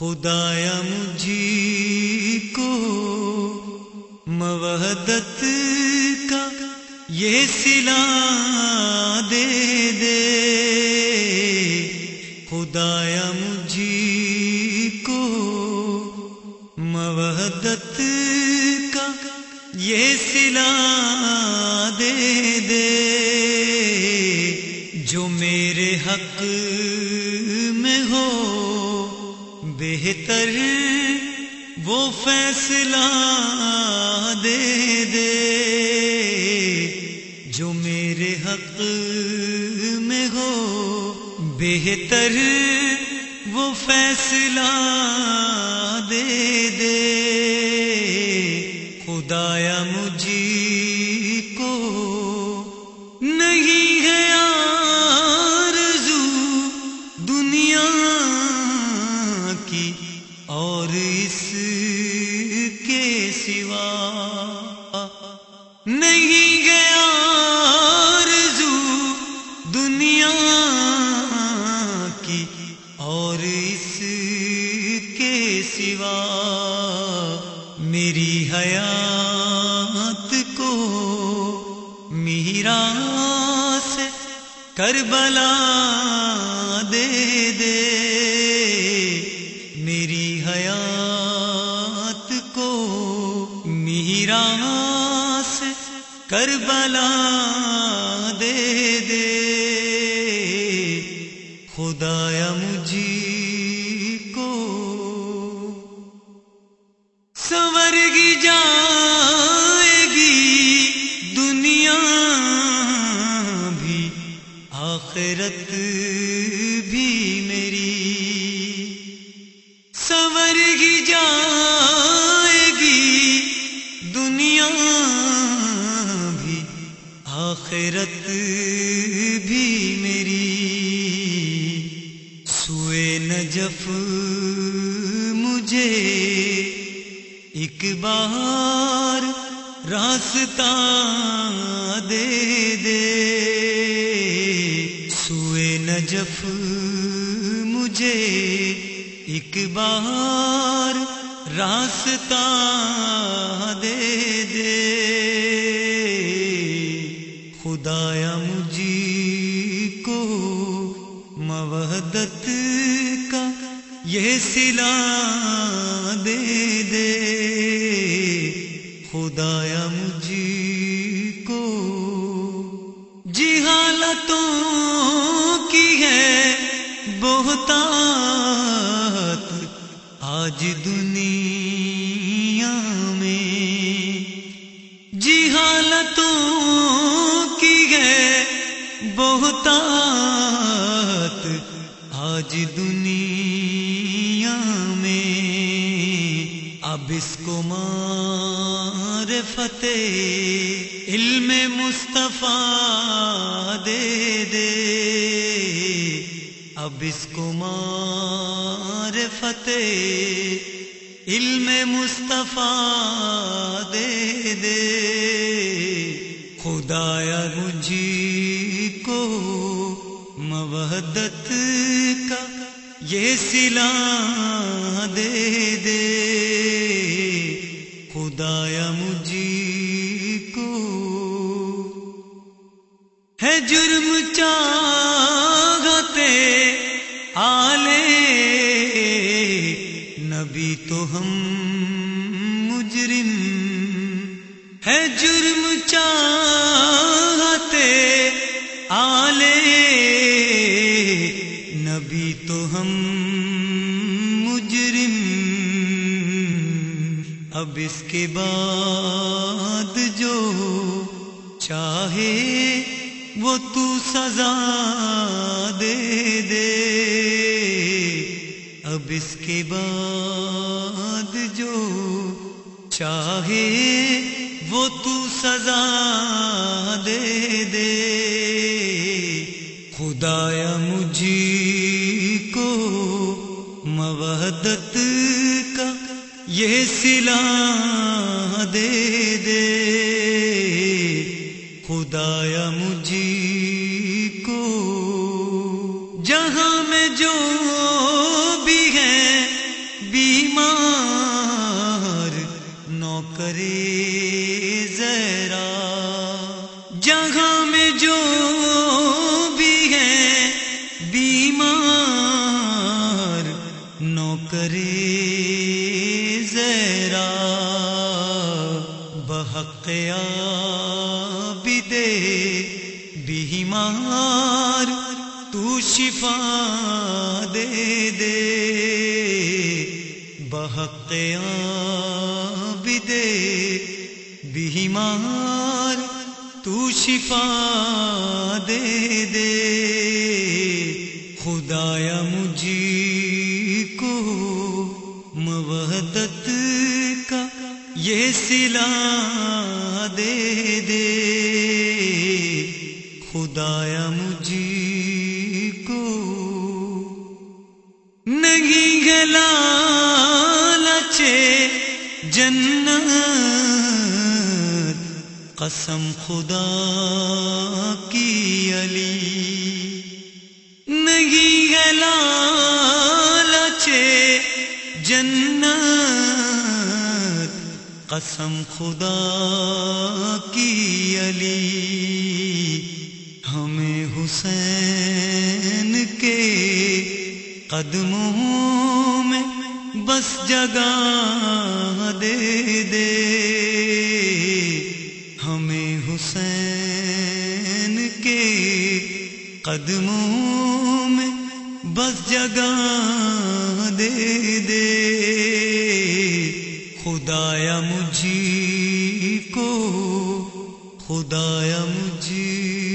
خدایا مجھے کو موحدت کا یہ سلا دے دے۔ خدایا مجھے کو موحدت کا یہ سلا دے دے۔ جو میرے حق میں ہو بہتر وہ فیصلہ دے دے جو میرے حق میں ہو۔ بہتر وہ فیصلہ دے دے۔ خدایا مجھے کو نہیں نہیں گیا آرزو دنیا کی اور اس کے سوا میری حیات کو میرا سے کربلا دے دے میری حیات کو میرا کربلا دے دے سوئے نجف مجھے ایک بار راستہ دے دے، سوئے نجف مجھے ایک بار راستہ دے دے۔ خدایا مجھے کو موحدت کا یہ سلا دے دے۔ خدایا مجھے کو۔ جی حالتوں کی ہے بہتات آج دنیا میں۔ جی حالتوں کی ہے بہتات آج دنیا اب اس کو مار فتح علم مصطفیٰ دے دے۔ اب اس کو مار فتح علم مصطفیٰ دے دے۔ خدایا مجھے کو موحدت کا یہ سلا دے دے۔ خدایا مجھے کو۔ ہے جرم چاہتے آلے۔ نبی تو ہم مجرم۔ ہے جرم چاہتے آلے۔ نبی تو ہم مجرم۔ اب اس کے بعد جو چاہے وہ تو سزا دے دے۔ اب اس کے بعد جو چاہے وہ تو سزا دے دے۔ خدایا مجھے موحدت کا یہ سلا دے دے۔ خدایا مجھے کو جہاں میں جو بھی ہے بیمار نوکری نوکرے ذرا بحقیا بھی دے بیمار تو شفا دے دے۔ بحقیا بھی دے بیمار تو شفا دے دے۔ خدایا مجھے موحدت کا یہ سلا دے دے۔ خدایا مجھے کو نہیں گلا لچے جنت۔ قسم خدا قسم خدا کی علی۔ ہمیں حسین کے قدموں میں بس جگہ دے دے۔ ہمیں حسین کے قدموں میں بس جگہ دے دے۔ خدایا مجھی کو خدایا مجھے